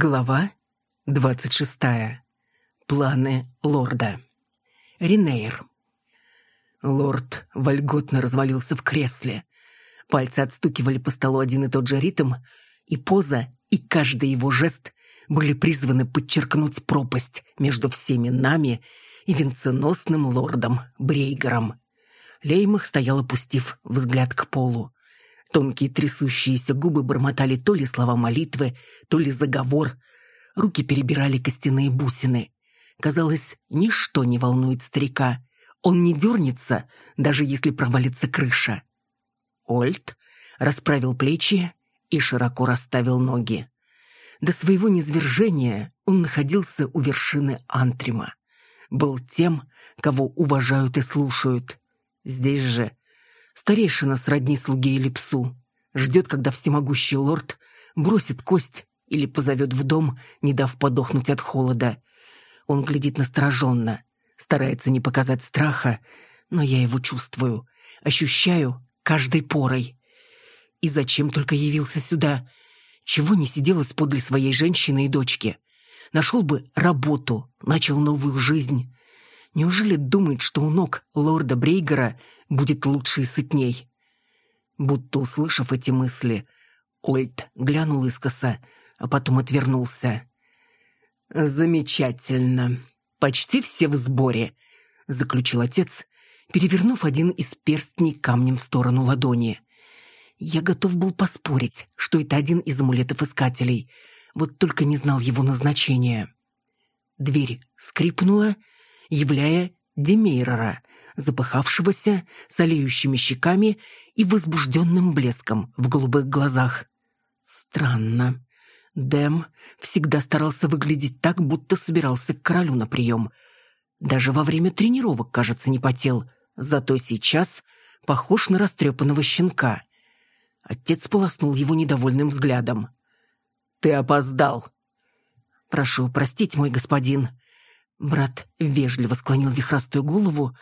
Глава 26. Планы лорда. Ринейр. Лорд вольготно развалился в кресле. Пальцы отстукивали по столу один и тот же ритм, и поза, и каждый его жест были призваны подчеркнуть пропасть между всеми нами и венценосным лордом Брейгером. Леймах стоял, опустив взгляд к полу. Тонкие трясущиеся губы бормотали то ли слова молитвы, то ли заговор. Руки перебирали костяные бусины. Казалось, ничто не волнует старика. Он не дернется, даже если провалится крыша. Ольд расправил плечи и широко расставил ноги. До своего низвержения он находился у вершины Антрима. Был тем, кого уважают и слушают. Здесь же Старейшина сродни слуге или псу. Ждет, когда всемогущий лорд бросит кость или позовет в дом, не дав подохнуть от холода. Он глядит настороженно, старается не показать страха, но я его чувствую, ощущаю каждой порой. И зачем только явился сюда? Чего не сидел подле своей женщины и дочки? Нашел бы работу, начал новую жизнь. Неужели думает, что у ног лорда Брейгера будет лучше и сытней? Будто услышав эти мысли, Ольд глянул искоса, а потом отвернулся. «Замечательно. Почти все в сборе», — заключил отец, перевернув один из перстней камнем в сторону ладони. Я готов был поспорить, что это один из амулетов искателей, вот только не знал его назначения. Дверь скрипнула, являя Демейрора, запыхавшегося, с олеющими щеками и возбужденным блеском в голубых глазах. Странно. Дэм всегда старался выглядеть так, будто собирался к королю на прием. Даже во время тренировок, кажется, не потел. Зато сейчас похож на растрепанного щенка. Отец полоснул его недовольным взглядом. «Ты опоздал!» «Прошу простить, мой господин», Брат вежливо склонил вихрастую голову,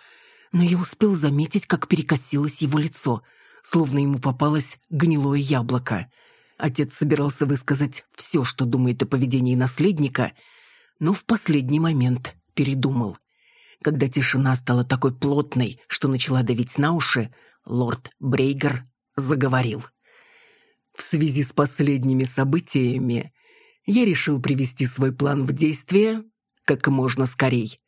но я успел заметить, как перекосилось его лицо, словно ему попалось гнилое яблоко. Отец собирался высказать все, что думает о поведении наследника, но в последний момент передумал. Когда тишина стала такой плотной, что начала давить на уши, лорд Брейгер заговорил. В связи с последними событиями я решил привести свой план в действие как можно скорей.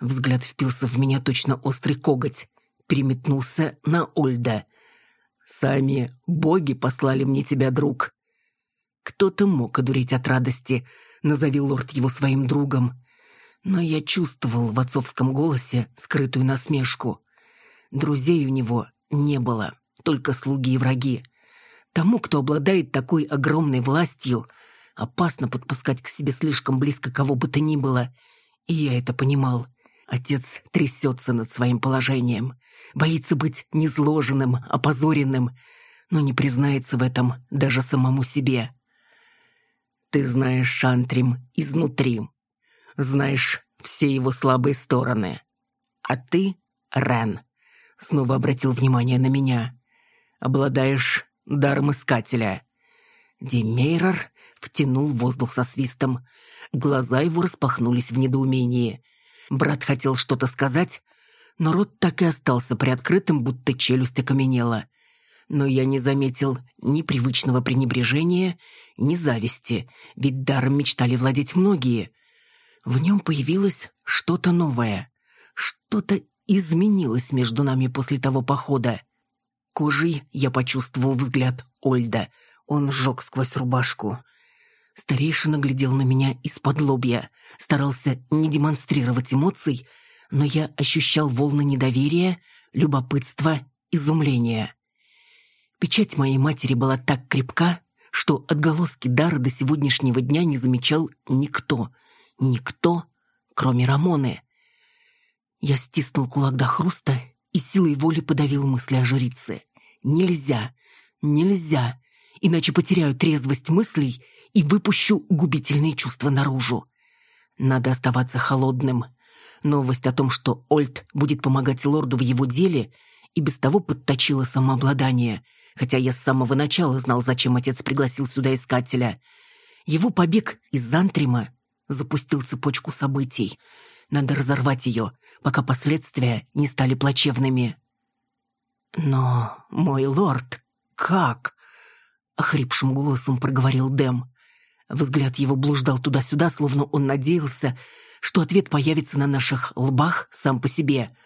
Взгляд впился в меня точно острый коготь, переметнулся на Ольда. «Сами боги послали мне тебя, друг». Кто-то мог одуреть от радости, назови лорд его своим другом. Но я чувствовал в отцовском голосе скрытую насмешку. Друзей у него не было, только слуги и враги. Тому, кто обладает такой огромной властью, Опасно подпускать к себе слишком близко кого бы то ни было. И я это понимал. Отец трясется над своим положением. Боится быть незложенным, опозоренным, но не признается в этом даже самому себе. Ты знаешь Шантрим изнутри. Знаешь все его слабые стороны. А ты, Рен, снова обратил внимание на меня. Обладаешь даром искателя. Демейрор втянул воздух со свистом. Глаза его распахнулись в недоумении. Брат хотел что-то сказать, но рот так и остался приоткрытым, будто челюсть окаменела. Но я не заметил ни привычного пренебрежения, ни зависти, ведь даром мечтали владеть многие. В нем появилось что-то новое, что-то изменилось между нами после того похода. Кожей я почувствовал взгляд Ольда. Он сжег сквозь рубашку. Старейшина глядел на меня из-под лобья, старался не демонстрировать эмоций, но я ощущал волны недоверия, любопытства, изумления. Печать моей матери была так крепка, что отголоски дара до сегодняшнего дня не замечал никто. Никто, кроме Рамоны. Я стиснул кулак до хруста и силой воли подавил мысли о жрице. Нельзя, нельзя, иначе потеряю трезвость мыслей и выпущу губительные чувства наружу. Надо оставаться холодным. Новость о том, что Ольд будет помогать лорду в его деле, и без того подточила самообладание, хотя я с самого начала знал, зачем отец пригласил сюда искателя. Его побег из Антрима запустил цепочку событий. Надо разорвать ее, пока последствия не стали плачевными. «Но, мой лорд, как?» — охрипшим голосом проговорил Дэм. Взгляд его блуждал туда-сюда, словно он надеялся, что ответ появится на наших лбах сам по себе.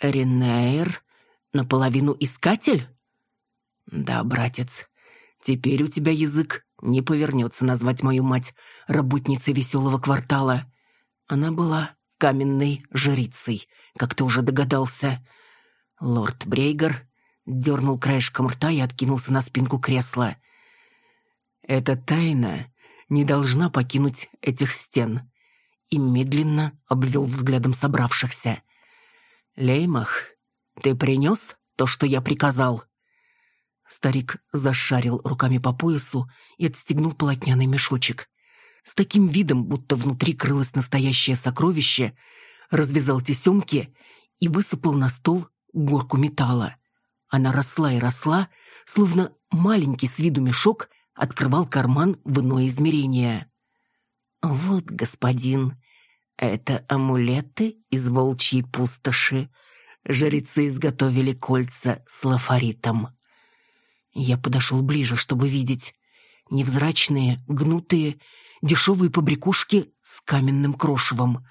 «Ренейр? Наполовину искатель?» «Да, братец, теперь у тебя язык не повернется назвать мою мать работницей веселого квартала. Она была каменной жрицей, как ты уже догадался. Лорд Брейгер дернул краешком рта и откинулся на спинку кресла. «Эта тайна не должна покинуть этих стен», и медленно обвел взглядом собравшихся. «Леймах, ты принес то, что я приказал?» Старик зашарил руками по поясу и отстегнул полотняный мешочек. С таким видом, будто внутри крылось настоящее сокровище, развязал тесемки и высыпал на стол горку металла. Она росла и росла, словно маленький с виду мешок открывал карман в иное измерение. «Вот, господин, это амулеты из волчьей пустоши. Жрецы изготовили кольца с лафоритом». Я подошел ближе, чтобы видеть. Невзрачные, гнутые, дешевые побрякушки с каменным крошевом.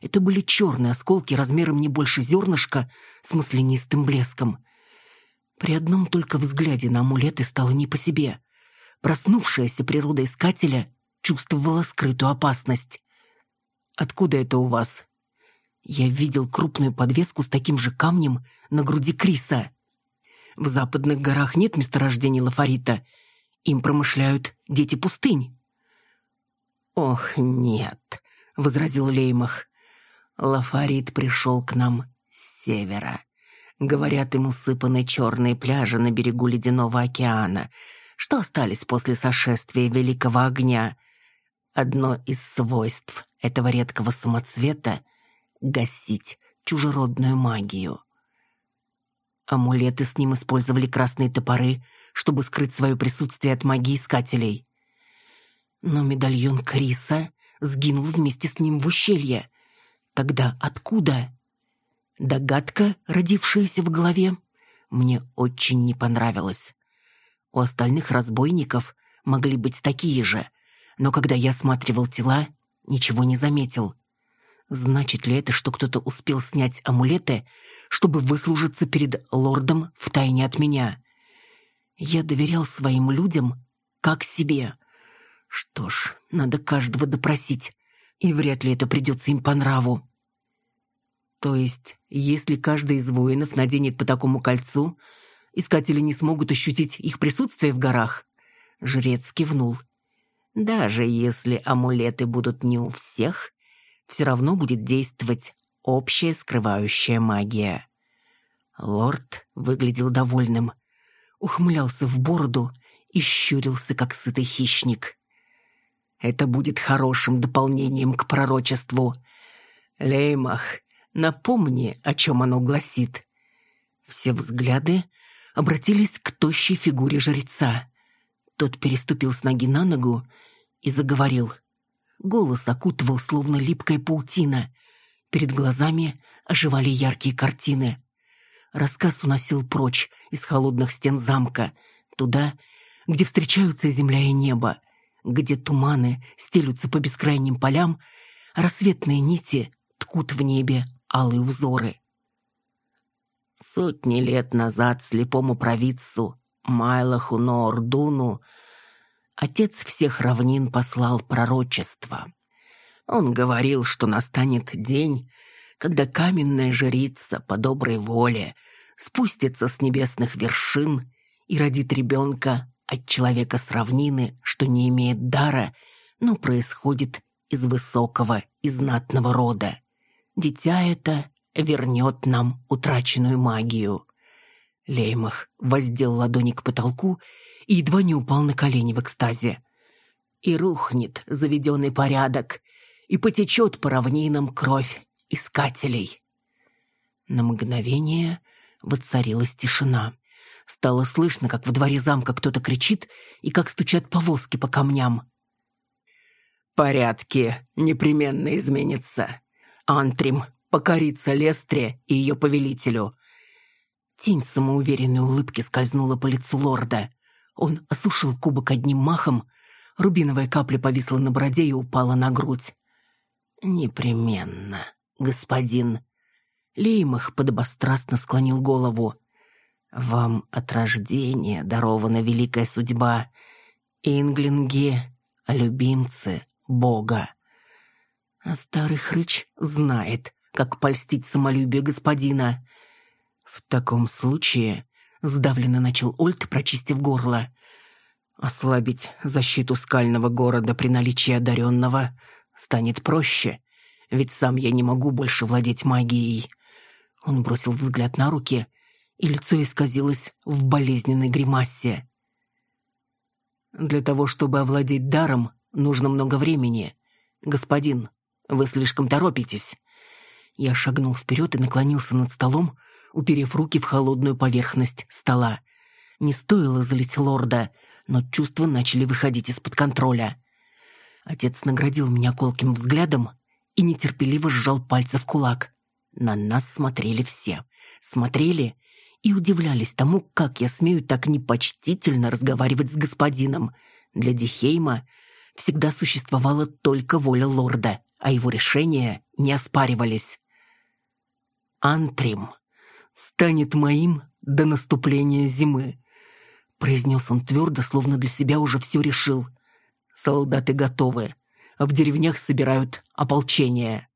Это были черные осколки размером не больше зернышка с маслянистым блеском. При одном только взгляде на амулеты стало не по себе. Проснувшаяся природа искателя чувствовала скрытую опасность. «Откуда это у вас?» Я видел крупную подвеску с таким же камнем на груди Криса. В западных горах нет месторождений лафорита. Им промышляют дети пустынь. «Ох, нет», — возразил Леймах. «Лафорит пришел к нам с севера. Говорят, ему сыпаны черные пляжи на берегу Ледяного океана, что остались после сошествия Великого Огня. Одно из свойств этого редкого самоцвета — гасить чужеродную магию. Амулеты с ним использовали красные топоры, чтобы скрыть свое присутствие от магии искателей. Но медальон Криса сгинул вместе с ним в ущелье. Тогда откуда? Догадка, родившаяся в голове, мне очень не понравилась. У остальных разбойников могли быть такие же, но когда я осматривал тела, ничего не заметил. Значит ли это, что кто-то успел снять амулеты, чтобы выслужиться перед лордом в тайне от меня. Я доверял своим людям как себе. Что ж, надо каждого допросить, и вряд ли это придется им по нраву. То есть, если каждый из воинов наденет по такому кольцу, искатели не смогут ощутить их присутствие в горах? Жрец кивнул. Даже если амулеты будут не у всех, все равно будет действовать общая скрывающая магия. Лорд выглядел довольным, ухмылялся в бороду и щурился, как сытый хищник. Это будет хорошим дополнением к пророчеству. Леймах, напомни, о чем оно гласит. Все взгляды обратились к тощей фигуре жреца. Тот переступил с ноги на ногу и заговорил. Голос окутывал, словно липкая паутина. Перед глазами оживали яркие картины. Рассказ уносил прочь из холодных стен замка, туда, где встречаются земля и небо, где туманы стелются по бескрайним полям, рассветные нити ткут в небе алые узоры. Сотни лет назад слепому провидцу Майлаху Ноордуну отец всех равнин послал пророчество. Он говорил, что настанет день, когда каменная жрица по доброй воле спустится с небесных вершин и родит ребенка от человека с равнины, что не имеет дара, но происходит из высокого и знатного рода. Дитя это вернет нам утраченную магию. Леймах воздел ладони к потолку и едва не упал на колени в экстазе. И рухнет заведенный порядок, и потечет по равнинам кровь искателей. На мгновение воцарилась тишина. Стало слышно, как во дворе замка кто-то кричит и как стучат повозки по камням. Порядки непременно изменятся. Антрим покорится Лестре и ее повелителю. Тень самоуверенной улыбки скользнула по лицу лорда. Он осушил кубок одним махом, рубиновая капля повисла на бороде и упала на грудь. «Непременно, господин». Леймах подобострастно склонил голову. «Вам от рождения дарована великая судьба. Инглинги — любимцы Бога. А старый хрыч знает, как польстить самолюбие господина. В таком случае, сдавленно начал Ольт, прочистив горло, ослабить защиту скального города при наличии одаренного станет проще, ведь сам я не могу больше владеть магией. Он бросил взгляд на руки, и лицо исказилось в болезненной гримасе. Для того, чтобы овладеть даром, нужно много времени. Господин, вы слишком торопитесь. Я шагнул вперед и наклонился над столом, уперев руки в холодную поверхность стола. Не стоило залить лорда, но чувства начали выходить из-под контроля. Отец наградил меня колким взглядом и нетерпеливо сжал пальцы в кулак. На нас смотрели все. Смотрели и удивлялись тому, как я смею так непочтительно разговаривать с господином. Для Дихейма всегда существовала только воля лорда, а его решения не оспаривались. «Антрим станет моим до наступления зимы», произнес он твердо, словно для себя уже все решил. «Солдаты готовы. В деревнях собирают ополчение.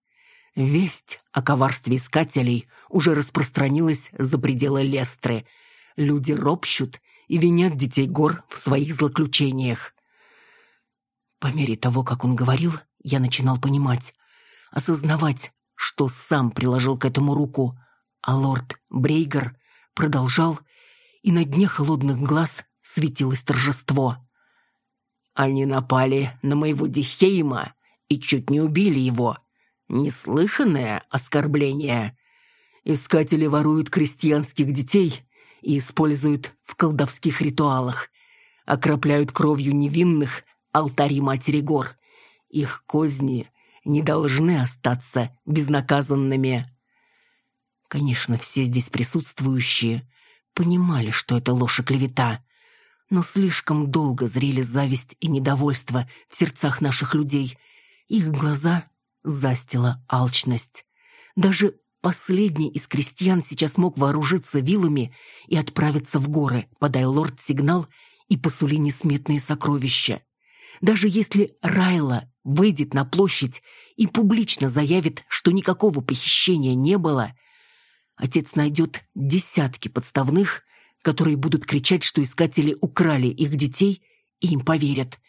Весть о коварстве искателей уже распространилась за пределы Лестры. Люди ропщут и винят детей гор в своих злоключениях. По мере того, как он говорил, я начинал понимать, осознавать, что сам приложил к этому руку, а лорд Брейгер продолжал, и на дне холодных глаз светилось торжество. Они напали на моего Дихейма и чуть не убили его. Неслыханное оскорбление. Искатели воруют крестьянских детей и используют в колдовских ритуалах. Окропляют кровью невинных алтари Матери Гор. Их козни не должны остаться безнаказанными. Конечно, все здесь присутствующие понимали, что это ложь и клевета, но слишком долго зрели зависть и недовольство в сердцах наших людей. Их глаза застила алчность. Даже последний из крестьян сейчас мог вооружиться вилами и отправиться в горы, подай лорд сигнал и посули несметные сокровища. Даже если Райла выйдет на площадь и публично заявит, что никакого похищения не было, отец найдет десятки подставных, которые будут кричать, что искатели украли их детей, и им поверят.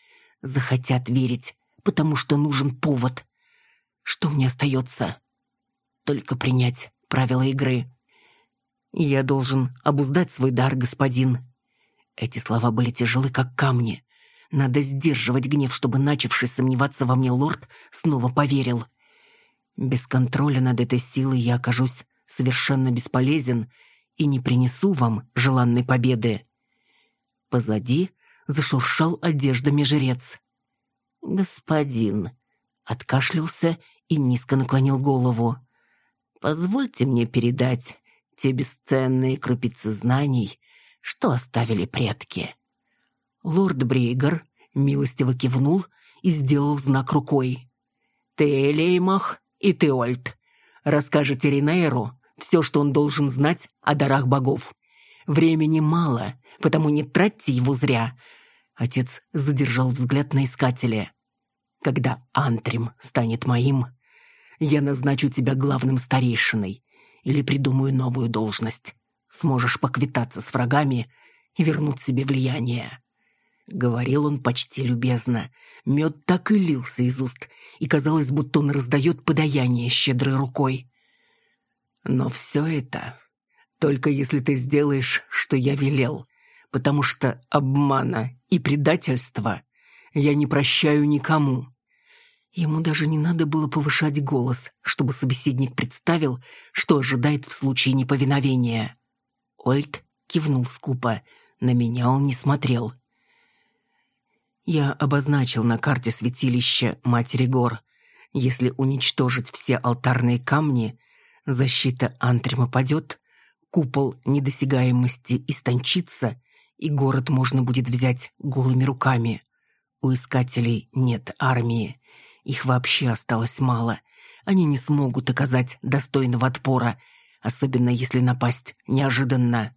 Захотят верить, потому что нужен повод. Что мне остается? Только принять правила игры. Я должен обуздать свой дар, господин. Эти слова были тяжелы, как камни. Надо сдерживать гнев, чтобы начавший сомневаться во мне лорд снова поверил. Без контроля над этой силой я окажусь совершенно бесполезен и не принесу вам желанной победы. Позади зашуршал одеждами жрец. «Господин», — откашлялся и низко наклонил голову. «Позвольте мне передать те бесценные крупицы знаний, что оставили предки». Лорд Брейгер милостиво кивнул и сделал знак рукой. «Ты, Леймах, и ты, Ольд, расскажете Ринейру все, что он должен знать о дарах богов. Времени мало, потому не тратьте его зря». Отец задержал взгляд на искателя. «Когда Антрим станет моим, я назначу тебя главным старейшиной или придумаю новую должность. Сможешь поквитаться с врагами и вернуть себе влияние». Говорил он почти любезно. Мед так и лился из уст, и казалось, будто он раздает подаяние щедрой рукой. «Но все это только если ты сделаешь, что я велел, потому что обмана и предательства я не прощаю никому. Ему даже не надо было повышать голос, чтобы собеседник представил, что ожидает в случае неповиновения. Ольд кивнул скупо. На меня он не смотрел. Я обозначил на карте святилища Матери Гор. Если уничтожить все алтарные камни, защита Антрима падет, купол недосягаемости истончится, и город можно будет взять голыми руками. У искателей нет армии. Их вообще осталось мало. Они не смогут оказать достойного отпора, особенно если напасть неожиданно.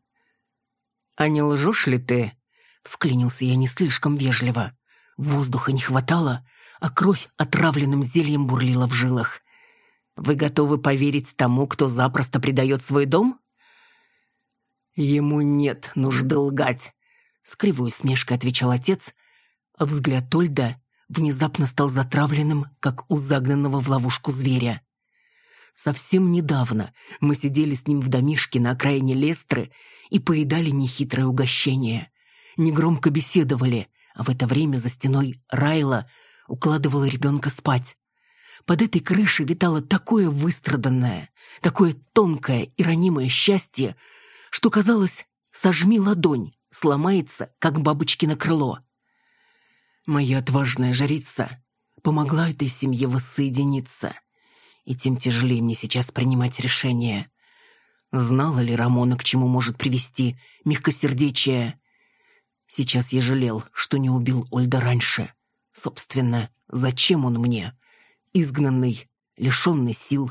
«А не лжешь ли ты?» Вклинился я не слишком вежливо. Воздуха не хватало, а кровь отравленным зельем бурлила в жилах. «Вы готовы поверить тому, кто запросто предает свой дом?» «Ему нет нужды лгать», — с кривой усмешкой отвечал отец, а взгляд Ольда внезапно стал затравленным, как у загнанного в ловушку зверя. Совсем недавно мы сидели с ним в домишке на окраине Лестры и поедали нехитрое угощение. Негромко беседовали, а в это время за стеной Райла укладывала ребенка спать. Под этой крышей витало такое выстраданное, такое тонкое и ранимое счастье, что казалось, сожми ладонь, сломается, как бабочкино крыло. Моя отважная жрица помогла этой семье воссоединиться, и тем тяжелее мне сейчас принимать решение. Знала ли Рамона, к чему может привести мягкосердечие? Сейчас я жалел, что не убил Ольда раньше. Собственно, зачем он мне? Изгнанный, лишенный сил,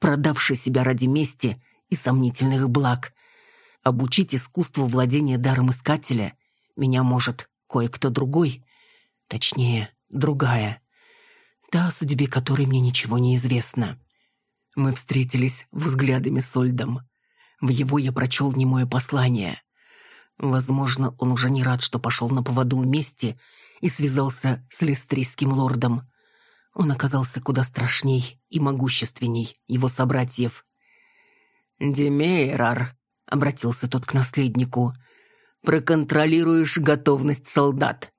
продавший себя ради мести и сомнительных благ. Обучить искусству владения даром искателя меня может кое-кто другой, точнее, другая. Та, о судьбе которой мне ничего не известно. Мы встретились взглядами с Ольдом. В его я прочел немое послание. Возможно, он уже не рад, что пошел на поводу вместе и связался с листрийским лордом. Он оказался куда страшней и могущественней его собратьев. «Демейрар», — обратился тот к наследнику, — «проконтролируешь готовность солдат».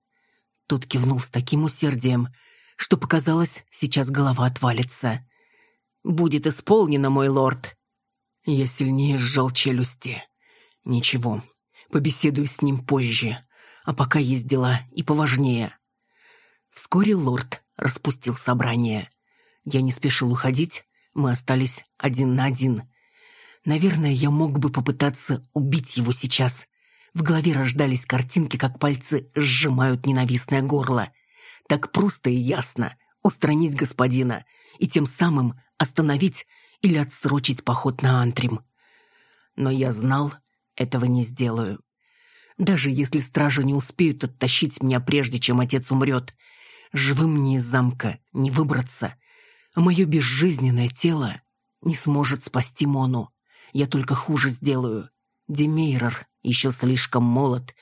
Тот кивнул с таким усердием, что показалось, сейчас голова отвалится. «Будет исполнено, мой лорд», я сильнее сжал челюсти. Ничего, побеседую с ним позже, а пока есть дела и поважнее. Вскоре лорд распустил собрание. Я не спешил уходить, мы остались один на один. Наверное, я мог бы попытаться убить его сейчас. В голове рождались картинки, как пальцы сжимают ненавистное горло. Так просто и ясно устранить господина и тем самым остановить или отсрочить поход на Антрим. Но я знал, этого не сделаю. Даже если стражи не успеют оттащить меня прежде, чем отец умрет, живым мне из замка не выбраться, а мое безжизненное тело не сможет спасти Мону. Я только хуже сделаю. Демейрор еще слишком молод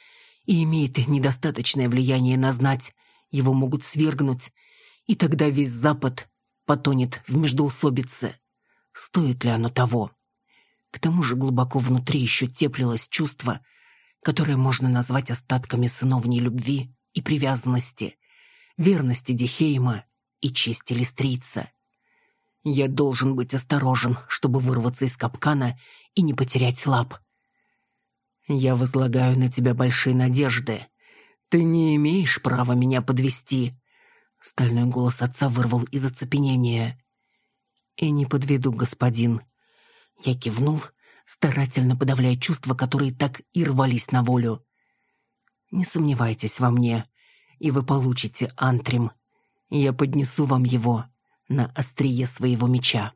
и имеет недостаточное влияние на знать. Его могут свергнуть, и тогда весь Запад потонет в междоусобице. Стоит ли оно того? К тому же глубоко внутри еще теплилось чувство, которое можно назвать остатками сыновней любви и привязанности, верности Дихейма и чести Листрийца. Я должен быть осторожен, чтобы вырваться из капкана и не потерять лап. Я возлагаю на тебя большие надежды. Ты не имеешь права меня подвести. Стальной голос отца вырвал из оцепенения. «И не подведу, господин». Я кивнул, старательно подавляя чувства, которые так и рвались на волю. «Не сомневайтесь во мне, и вы получите антрим. Я поднесу вам его на острие своего меча».